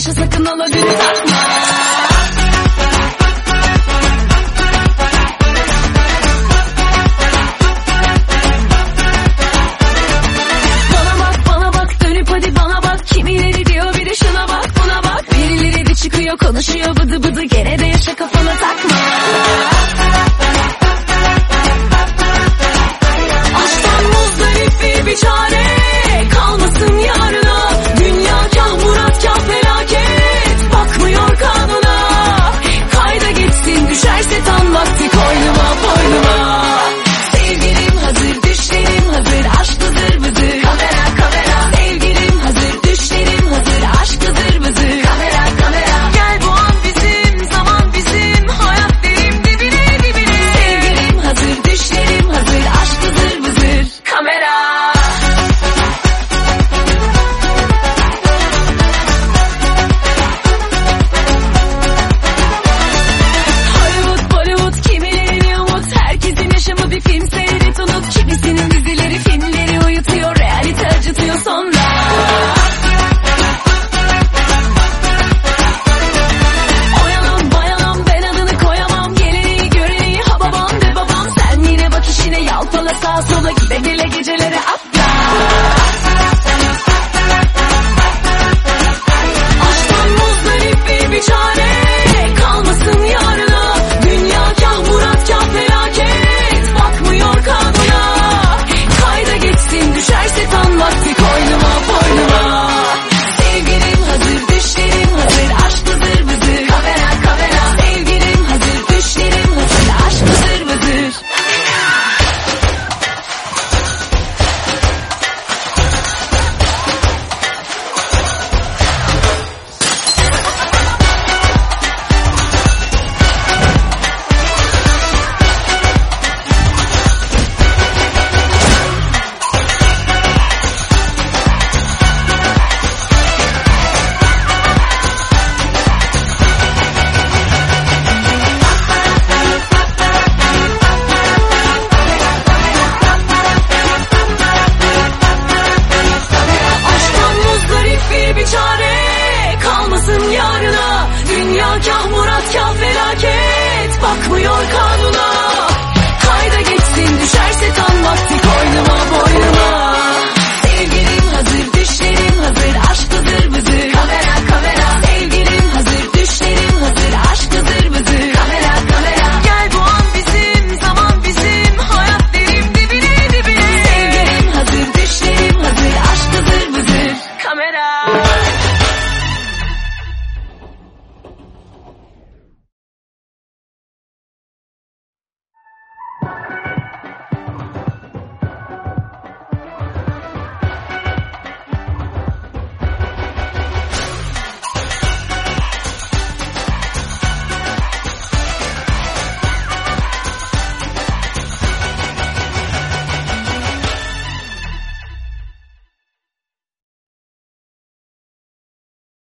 yaşa sakın ola dünü takma. Bana bak bana bak dönüp hadi bana bak kimileri diyor bir de şuna bak buna bak. Birileri de çıkıyor konuşuyor bıdı bıdı gene de yaşa kafana takma. Aşktan muzdarip bir çare. Ortalık sağa sola gide your